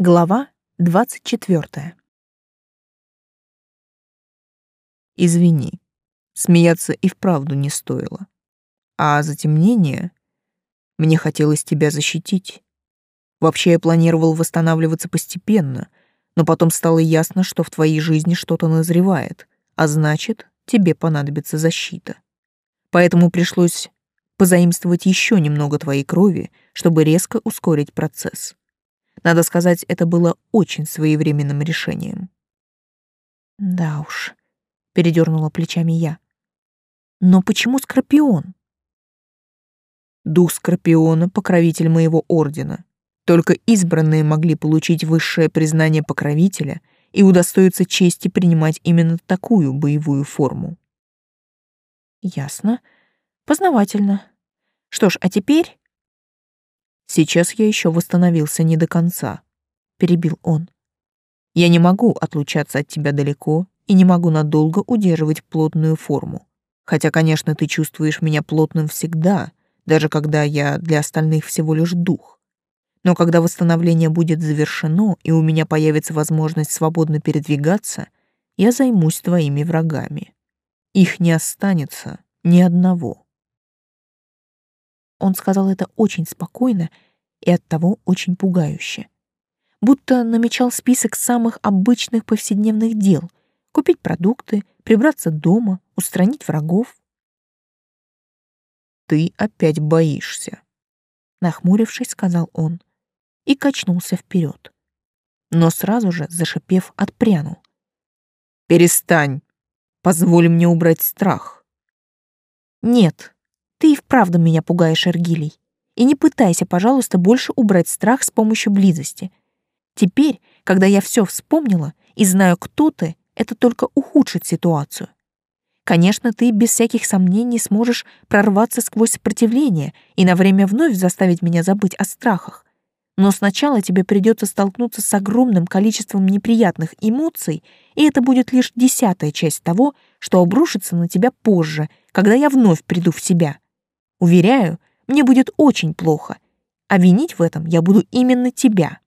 Глава 24. Извини, смеяться и вправду не стоило. А затемнение... Мне хотелось тебя защитить. Вообще я планировал восстанавливаться постепенно, но потом стало ясно, что в твоей жизни что-то назревает, а значит, тебе понадобится защита. Поэтому пришлось позаимствовать еще немного твоей крови, чтобы резко ускорить процесс. Надо сказать, это было очень своевременным решением. Да уж, передернула плечами я. Но почему Скорпион? Дух Скорпиона — покровитель моего ордена. Только избранные могли получить высшее признание покровителя и удостоиться чести принимать именно такую боевую форму. Ясно. Познавательно. Что ж, а теперь Сейчас я еще восстановился не до конца, перебил он. Я не могу отлучаться от тебя далеко и не могу надолго удерживать плотную форму. Хотя, конечно, ты чувствуешь меня плотным всегда, даже когда я для остальных всего лишь дух. Но когда восстановление будет завершено и у меня появится возможность свободно передвигаться, я займусь твоими врагами. Их не останется ни одного. Он сказал это очень спокойно и оттого очень пугающе. Будто намечал список самых обычных повседневных дел — купить продукты, прибраться дома, устранить врагов. «Ты опять боишься», — нахмурившись, сказал он и качнулся вперед, но сразу же, зашипев, отпрянул. «Перестань! Позволь мне убрать страх!» «Нет, ты и вправду меня пугаешь, Эргилий. И не пытайся, пожалуйста, больше убрать страх с помощью близости. Теперь, когда я все вспомнила и знаю, кто ты, это только ухудшит ситуацию. Конечно, ты без всяких сомнений сможешь прорваться сквозь сопротивление и на время вновь заставить меня забыть о страхах. Но сначала тебе придется столкнуться с огромным количеством неприятных эмоций, и это будет лишь десятая часть того, что обрушится на тебя позже, когда я вновь приду в себя. Уверяю, мне будет очень плохо, а винить в этом я буду именно тебя.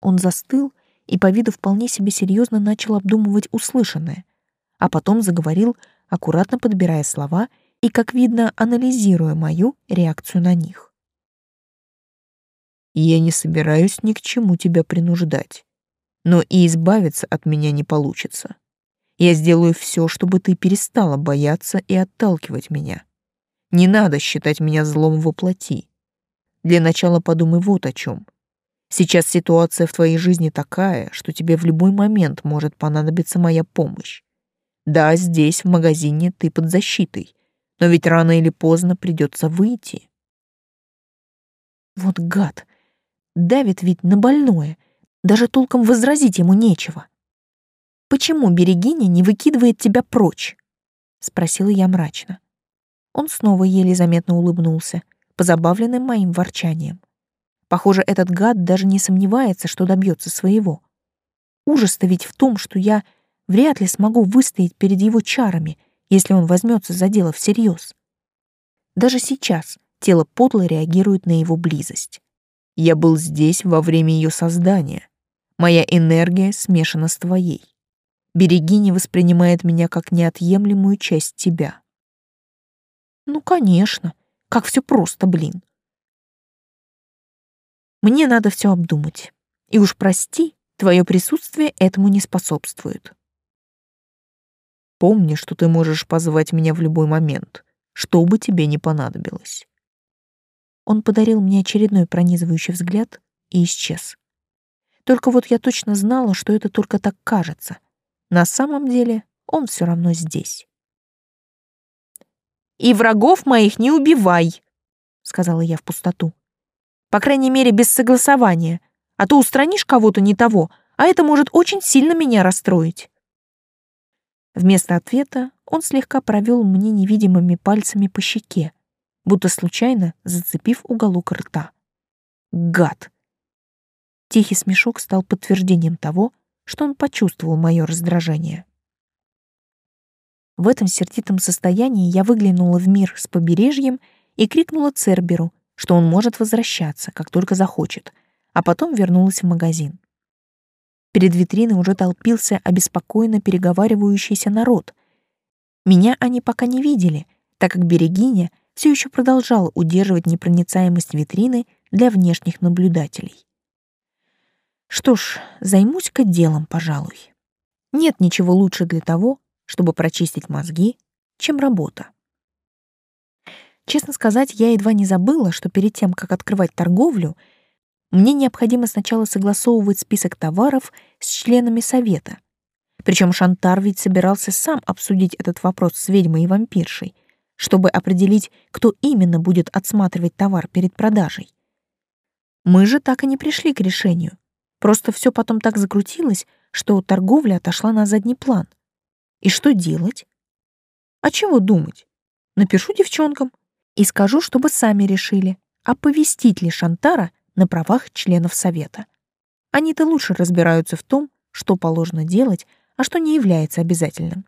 Он застыл и по виду вполне себе серьезно начал обдумывать услышанное, а потом заговорил, аккуратно подбирая слова и, как видно, анализируя мою реакцию на них. «Я не собираюсь ни к чему тебя принуждать, но и избавиться от меня не получится. Я сделаю все, чтобы ты перестала бояться и отталкивать меня. Не надо считать меня злом во плоти. Для начала подумай вот о чем. Сейчас ситуация в твоей жизни такая, что тебе в любой момент может понадобиться моя помощь. Да, здесь, в магазине, ты под защитой, но ведь рано или поздно придется выйти. Вот гад! Давит ведь на больное. Даже толком возразить ему нечего. Почему Берегиня не выкидывает тебя прочь? Спросила я мрачно. Он снова еле заметно улыбнулся, позабавленный моим ворчанием. Похоже, этот гад даже не сомневается, что добьется своего. Ужас-то ведь в том, что я вряд ли смогу выстоять перед его чарами, если он возьмется за дело всерьез. Даже сейчас тело подло реагирует на его близость. Я был здесь во время ее создания. Моя энергия смешана с твоей. Берегиня воспринимает меня как неотъемлемую часть тебя. Ну, конечно. Как все просто, блин. Мне надо все обдумать. И уж прости, твое присутствие этому не способствует. Помни, что ты можешь позвать меня в любой момент, что бы тебе не понадобилось. Он подарил мне очередной пронизывающий взгляд и исчез. Только вот я точно знала, что это только так кажется — на самом деле он все равно здесь. «И врагов моих не убивай», — сказала я в пустоту. «По крайней мере, без согласования, а то устранишь кого-то не того, а это может очень сильно меня расстроить». Вместо ответа он слегка провел мне невидимыми пальцами по щеке, будто случайно зацепив уголок рта. Гад! Тихий смешок стал подтверждением того, что он почувствовал мое раздражение. В этом сердитом состоянии я выглянула в мир с побережьем и крикнула Церберу, что он может возвращаться, как только захочет, а потом вернулась в магазин. Перед витриной уже толпился обеспокоенно переговаривающийся народ. Меня они пока не видели, так как Берегиня все еще продолжала удерживать непроницаемость витрины для внешних наблюдателей. Что ж, займусь-ка делом, пожалуй. Нет ничего лучше для того, чтобы прочистить мозги, чем работа. Честно сказать, я едва не забыла, что перед тем, как открывать торговлю, мне необходимо сначала согласовывать список товаров с членами совета. Причем Шантар ведь собирался сам обсудить этот вопрос с ведьмой и вампиршей, чтобы определить, кто именно будет отсматривать товар перед продажей. Мы же так и не пришли к решению. Просто все потом так закрутилось, что торговля отошла на задний план. И что делать? А чего думать? Напишу девчонкам, и скажу, чтобы сами решили, оповестить ли Шантара на правах членов совета. Они-то лучше разбираются в том, что положено делать, а что не является обязательным.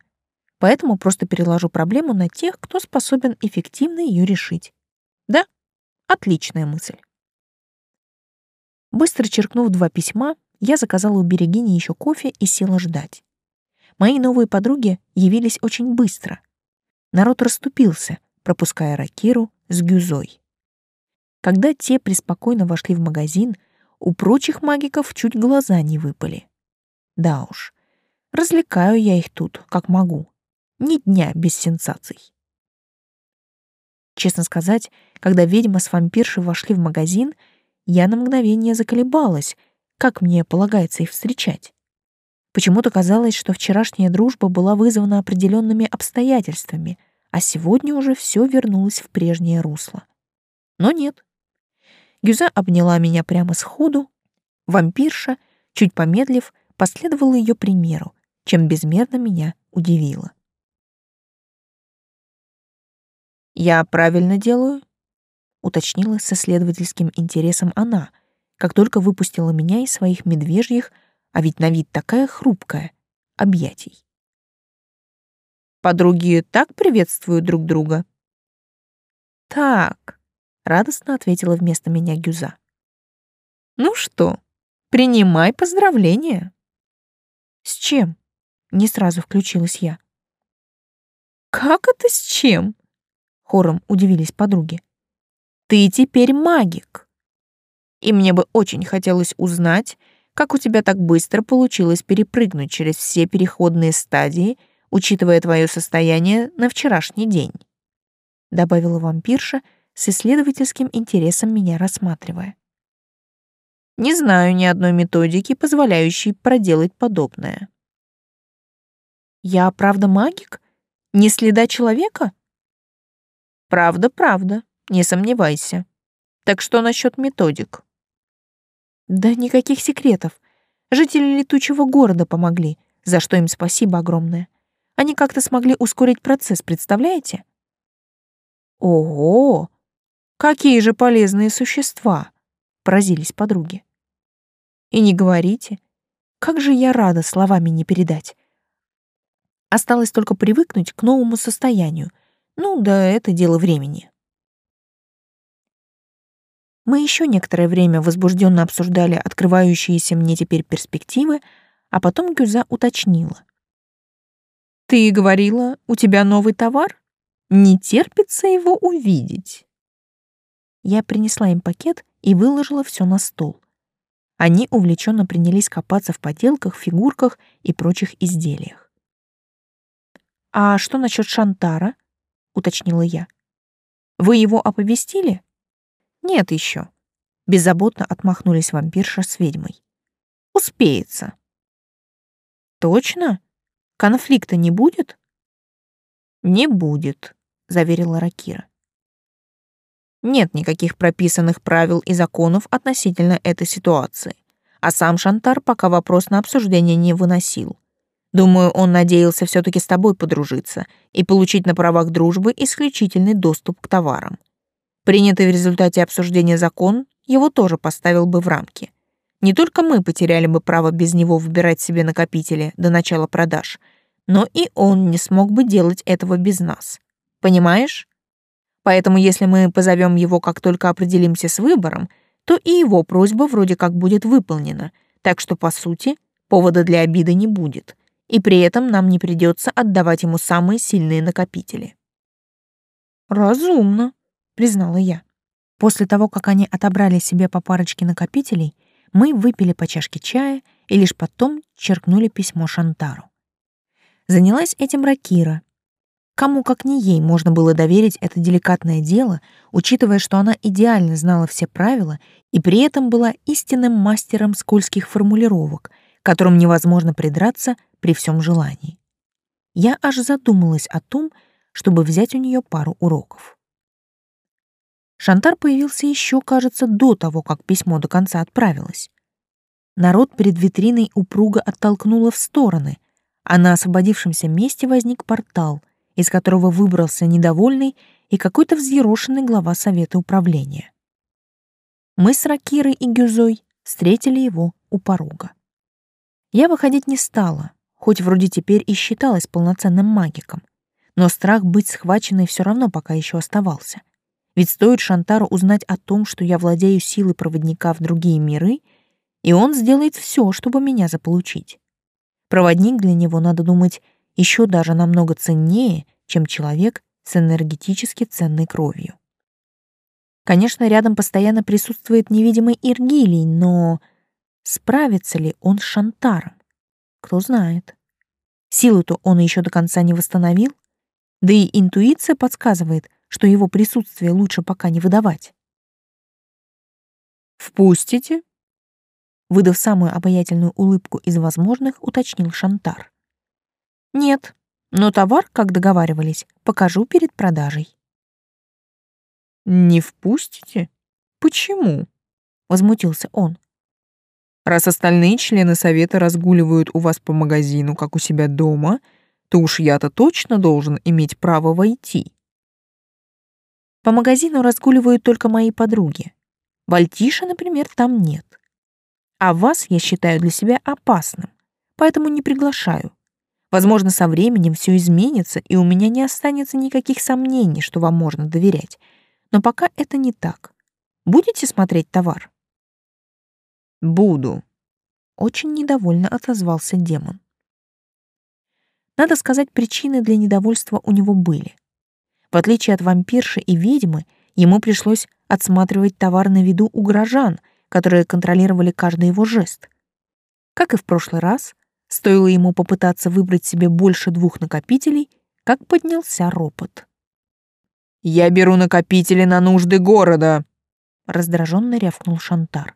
Поэтому просто переложу проблему на тех, кто способен эффективно ее решить. Да, отличная мысль. Быстро черкнув два письма, я заказала у Берегини еще кофе и села ждать. Мои новые подруги явились очень быстро. Народ расступился, пропуская Ракиру с Гюзой. Когда те преспокойно вошли в магазин, у прочих магиков чуть глаза не выпали. Да уж, развлекаю я их тут, как могу. Ни дня без сенсаций. Честно сказать, когда ведьма с вампиршей вошли в магазин, я на мгновение заколебалась, как мне полагается их встречать. Почему-то казалось, что вчерашняя дружба была вызвана определенными обстоятельствами — а сегодня уже все вернулось в прежнее русло. Но нет. Гюза обняла меня прямо сходу. Вампирша, чуть помедлив, последовала ее примеру, чем безмерно меня удивила. «Я правильно делаю?» — уточнила со следовательским интересом она, как только выпустила меня из своих медвежьих, а ведь на вид такая хрупкая, объятий. Подруги так приветствуют друг друга. Так, радостно ответила вместо меня Гюза. Ну что, принимай поздравления. С чем? Не сразу включилась я. Как это с чем? Хором удивились подруги. Ты теперь магик. И мне бы очень хотелось узнать, как у тебя так быстро получилось перепрыгнуть через все переходные стадии — учитывая твое состояние на вчерашний день», — добавила вампирша с исследовательским интересом меня рассматривая. «Не знаю ни одной методики, позволяющей проделать подобное». «Я правда магик? Не следа человека?» «Правда, правда, не сомневайся. Так что насчет методик?» «Да никаких секретов. Жители летучего города помогли, за что им спасибо огромное. Они как-то смогли ускорить процесс, представляете? Ого! Какие же полезные существа! Поразились подруги. И не говорите. Как же я рада словами не передать. Осталось только привыкнуть к новому состоянию. Ну, да это дело времени. Мы еще некоторое время возбужденно обсуждали открывающиеся мне теперь перспективы, а потом Гюза уточнила. Ты говорила, у тебя новый товар? Не терпится его увидеть. Я принесла им пакет и выложила все на стол. Они увлеченно принялись копаться в поделках, фигурках и прочих изделиях. «А что насчет Шантара?» — уточнила я. «Вы его оповестили?» «Нет еще». Беззаботно отмахнулись вампирша с ведьмой. «Успеется». «Точно?» Конфликта не будет? Не будет, заверила Ракира. Нет никаких прописанных правил и законов относительно этой ситуации. А сам Шантар пока вопрос на обсуждение не выносил. Думаю, он надеялся все таки с тобой подружиться и получить на правах дружбы исключительный доступ к товарам. Принятый в результате обсуждения закон его тоже поставил бы в рамки. Не только мы потеряли бы право без него выбирать себе накопители до начала продаж — но и он не смог бы делать этого без нас. Понимаешь? Поэтому если мы позовем его, как только определимся с выбором, то и его просьба вроде как будет выполнена, так что, по сути, повода для обиды не будет, и при этом нам не придется отдавать ему самые сильные накопители. «Разумно», — признала я. После того, как они отобрали себе по парочке накопителей, мы выпили по чашке чая и лишь потом черкнули письмо Шантару. Занялась этим Ракира. Кому, как не ей, можно было доверить это деликатное дело, учитывая, что она идеально знала все правила и при этом была истинным мастером скользких формулировок, которым невозможно придраться при всем желании. Я аж задумалась о том, чтобы взять у нее пару уроков. Шантар появился еще, кажется, до того, как письмо до конца отправилось. Народ перед витриной упруго оттолкнуло в стороны, а на освободившемся месте возник портал, из которого выбрался недовольный и какой-то взъерошенный глава совета управления. Мы с Ракирой и Гюзой встретили его у порога. Я выходить не стала, хоть вроде теперь и считалась полноценным магиком, но страх быть схваченной все равно пока еще оставался. Ведь стоит Шантару узнать о том, что я владею силой проводника в другие миры, и он сделает все, чтобы меня заполучить. Проводник для него, надо думать, еще даже намного ценнее, чем человек с энергетически ценной кровью. Конечно, рядом постоянно присутствует невидимый Иргилий, но справится ли он с Шантаром? Кто знает. Силу-то он еще до конца не восстановил, да и интуиция подсказывает, что его присутствие лучше пока не выдавать. «Впустите?» Выдав самую обаятельную улыбку из возможных, уточнил Шантар. «Нет, но товар, как договаривались, покажу перед продажей». «Не впустите? Почему?» — возмутился он. «Раз остальные члены совета разгуливают у вас по магазину, как у себя дома, — то уж я-то точно должен иметь право войти. По магазину разгуливают только мои подруги. Вальтиша, например, там нет. А вас я считаю для себя опасным, поэтому не приглашаю. Возможно, со временем все изменится, и у меня не останется никаких сомнений, что вам можно доверять. Но пока это не так. Будете смотреть товар? Буду. Очень недовольно отозвался демон. Надо сказать, причины для недовольства у него были. В отличие от вампирши и ведьмы, ему пришлось отсматривать товар на виду у горожан, которые контролировали каждый его жест. Как и в прошлый раз, стоило ему попытаться выбрать себе больше двух накопителей, как поднялся ропот. «Я беру накопители на нужды города!» — раздраженно рявкнул Шантар.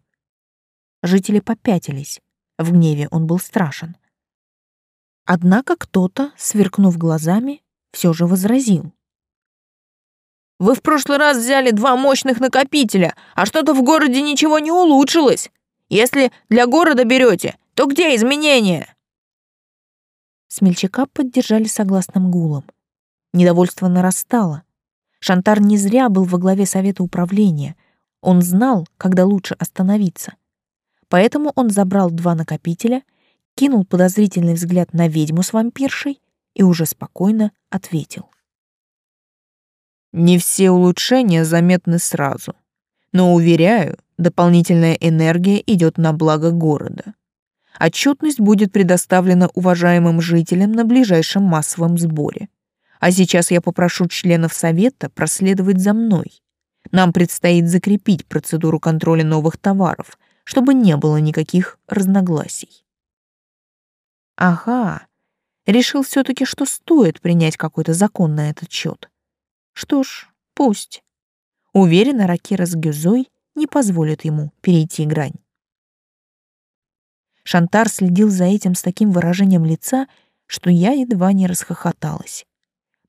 Жители попятились. В гневе он был страшен. Однако кто-то, сверкнув глазами, все же возразил. «Вы в прошлый раз взяли два мощных накопителя, а что-то в городе ничего не улучшилось. Если для города берете, то где изменения?» Смельчака поддержали согласным гулом. Недовольство нарастало. Шантар не зря был во главе совета управления. Он знал, когда лучше остановиться. Поэтому он забрал два накопителя — кинул подозрительный взгляд на ведьму с вампиршей и уже спокойно ответил. Не все улучшения заметны сразу, но, уверяю, дополнительная энергия идет на благо города. Отчетность будет предоставлена уважаемым жителям на ближайшем массовом сборе. А сейчас я попрошу членов совета проследовать за мной. Нам предстоит закрепить процедуру контроля новых товаров, чтобы не было никаких разногласий. Ага, решил все-таки, что стоит принять какой-то закон на этот счет. Что ж, пусть. Уверена, Ракира с Гюзой не позволят ему перейти грань. Шантар следил за этим с таким выражением лица, что я едва не расхохоталась.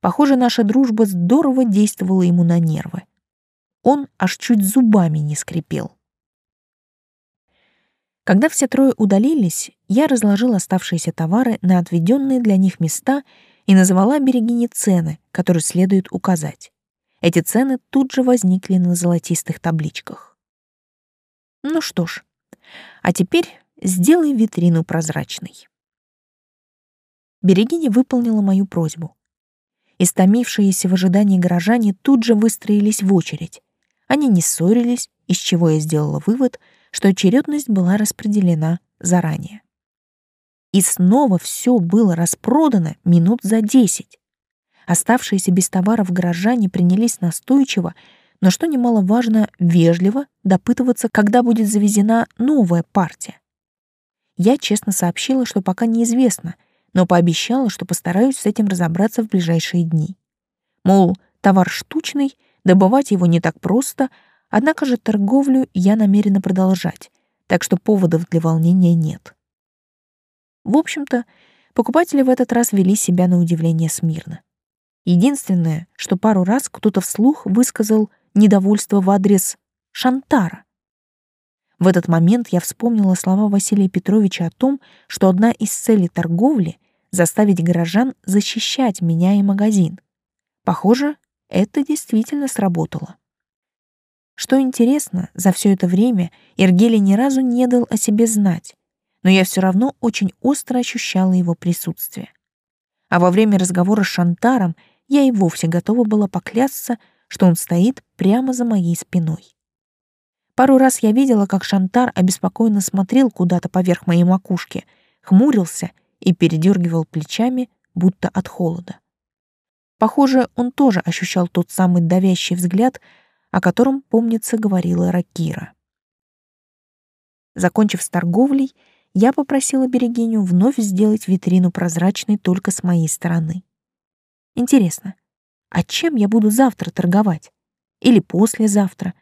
Похоже, наша дружба здорово действовала ему на нервы. Он аж чуть зубами не скрипел. Когда все трое удалились, я разложила оставшиеся товары на отведенные для них места и назвала Берегине цены, которые следует указать. Эти цены тут же возникли на золотистых табличках. Ну что ж, а теперь сделай витрину прозрачной. Берегиня выполнила мою просьбу. Истомившиеся в ожидании горожане тут же выстроились в очередь. Они не ссорились, из чего я сделала вывод, что очередность была распределена заранее. И снова все было распродано минут за десять. Оставшиеся без товаров горожане принялись настойчиво, но, что немаловажно, вежливо допытываться, когда будет завезена новая партия. Я честно сообщила, что пока неизвестно, но пообещала, что постараюсь с этим разобраться в ближайшие дни. Мол, товар штучный, добывать его не так просто, однако же торговлю я намерена продолжать, так что поводов для волнения нет. В общем-то, покупатели в этот раз вели себя на удивление смирно. Единственное, что пару раз кто-то вслух высказал недовольство в адрес Шантара. В этот момент я вспомнила слова Василия Петровича о том, что одна из целей торговли — заставить горожан защищать меня и магазин. Похоже, это действительно сработало. Что интересно, за все это время Иргели ни разу не дал о себе знать, но я все равно очень остро ощущала его присутствие. А во время разговора с Шантаром я и вовсе готова была поклясться, что он стоит прямо за моей спиной. Пару раз я видела, как Шантар обеспокоенно смотрел куда-то поверх моей макушки, хмурился и передергивал плечами, будто от холода. Похоже, он тоже ощущал тот самый давящий взгляд, о котором, помнится, говорила Ракира. Закончив с торговлей, я попросила Берегиню вновь сделать витрину прозрачной только с моей стороны. Интересно, а чем я буду завтра торговать? Или послезавтра?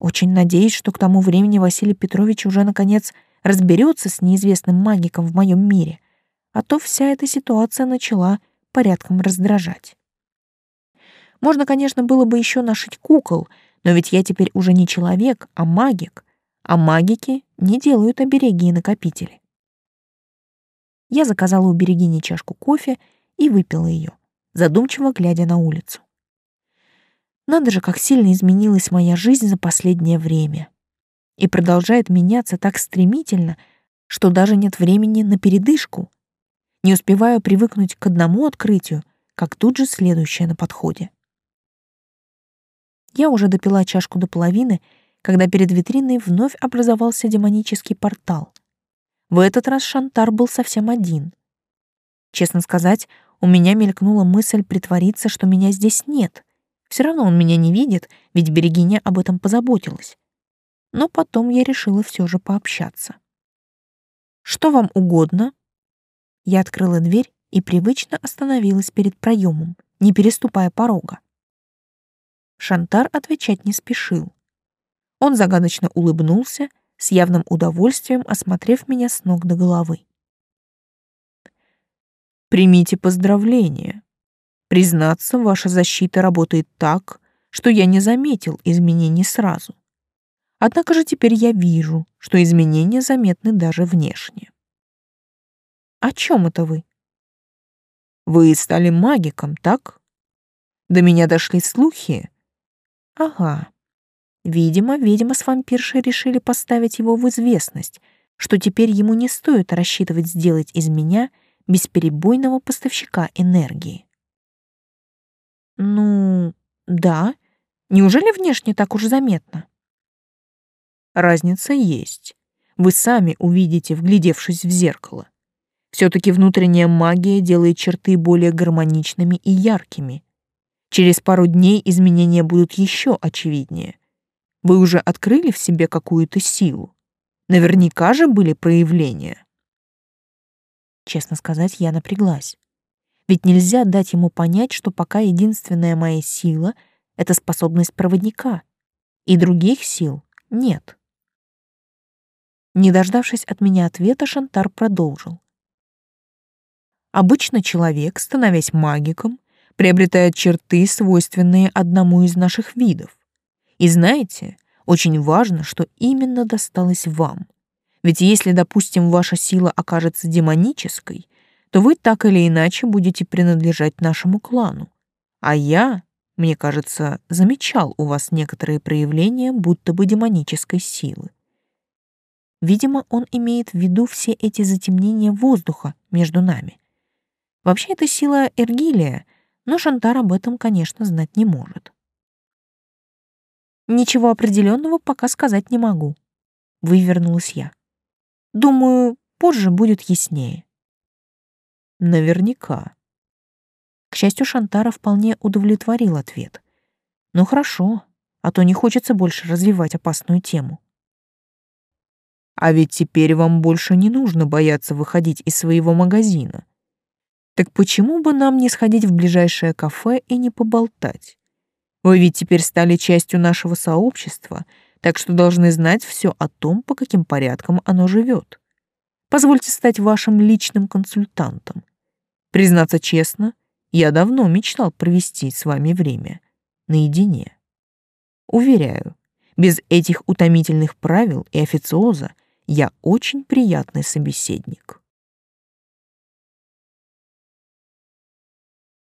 Очень надеюсь, что к тому времени Василий Петрович уже, наконец, разберется с неизвестным магиком в моем мире, а то вся эта ситуация начала порядком раздражать. Можно, конечно, было бы еще нашить кукол, но ведь я теперь уже не человек, а магик, а магики не делают обереги и накопители. Я заказала у Берегини чашку кофе и выпила ее задумчиво глядя на улицу. Надо же, как сильно изменилась моя жизнь за последнее время. И продолжает меняться так стремительно, что даже нет времени на передышку. Не успеваю привыкнуть к одному открытию, как тут же следующее на подходе. Я уже допила чашку до половины, когда перед витриной вновь образовался демонический портал. В этот раз Шантар был совсем один. Честно сказать, у меня мелькнула мысль притвориться, что меня здесь нет. Все равно он меня не видит, ведь Берегиня об этом позаботилась. Но потом я решила все же пообщаться. «Что вам угодно?» Я открыла дверь и привычно остановилась перед проемом, не переступая порога. Шантар отвечать не спешил. Он загадочно улыбнулся, с явным удовольствием осмотрев меня с ног до головы. Примите поздравления. Признаться, ваша защита работает так, что я не заметил изменений сразу. Однако же теперь я вижу, что изменения заметны даже внешне. О чем это вы? Вы стали магиком, так? До меня дошли слухи. Ага. Видимо, видимо, с вампиршей решили поставить его в известность, что теперь ему не стоит рассчитывать сделать из меня бесперебойного поставщика энергии. Ну, да. Неужели внешне так уж заметно? Разница есть. Вы сами увидите, вглядевшись в зеркало. Все-таки внутренняя магия делает черты более гармоничными и яркими. Через пару дней изменения будут еще очевиднее. Вы уже открыли в себе какую-то силу. Наверняка же были проявления. Честно сказать, я напряглась. Ведь нельзя дать ему понять, что пока единственная моя сила — это способность проводника, и других сил нет. Не дождавшись от меня ответа, Шантар продолжил. Обычно человек, становясь магиком, приобретает черты, свойственные одному из наших видов. И знаете, очень важно, что именно досталось вам — ведь если, допустим, ваша сила окажется демонической, то вы так или иначе будете принадлежать нашему клану. А я, мне кажется, замечал у вас некоторые проявления будто бы демонической силы. Видимо, он имеет в виду все эти затемнения воздуха между нами. Вообще, это сила Эргилия, но Шантар об этом, конечно, знать не может. Ничего определенного пока сказать не могу. Вывернулась я. Думаю, позже будет яснее. Наверняка. К счастью, Шантара вполне удовлетворил ответ. Ну хорошо, а то не хочется больше развивать опасную тему. А ведь теперь вам больше не нужно бояться выходить из своего магазина. Так почему бы нам не сходить в ближайшее кафе и не поболтать? Вы ведь теперь стали частью нашего сообщества, так что должны знать все о том, по каким порядкам оно живет. Позвольте стать вашим личным консультантом. Признаться честно, я давно мечтал провести с вами время наедине. Уверяю, без этих утомительных правил и официоза я очень приятный собеседник.